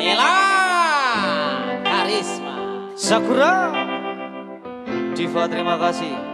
Nela Karisma. Sakura. Diva terima kasih.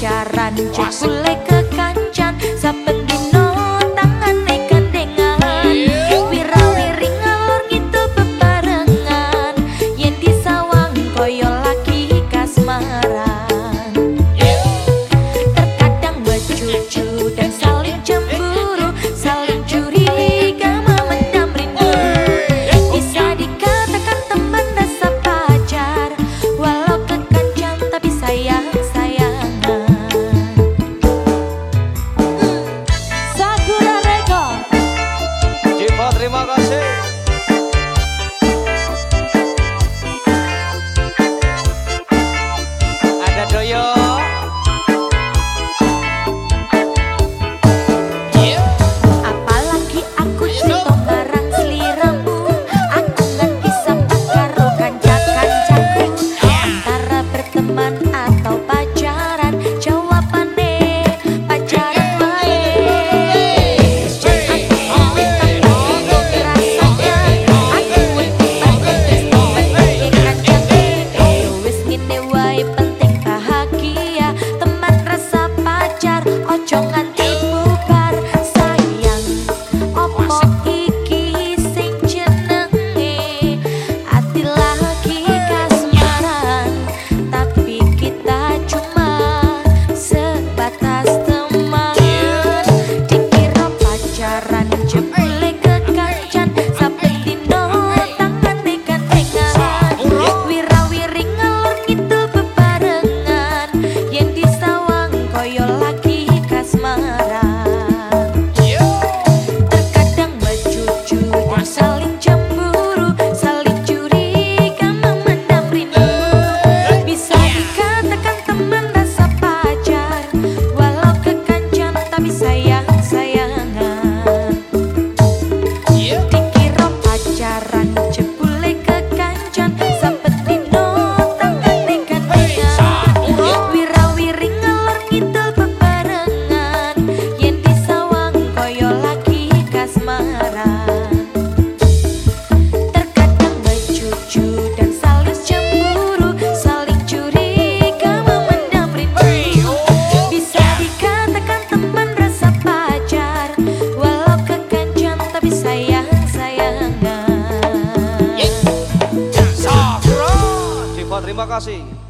pacaran. Cek ke kancan Sampai Padre Magase. Terima kasih.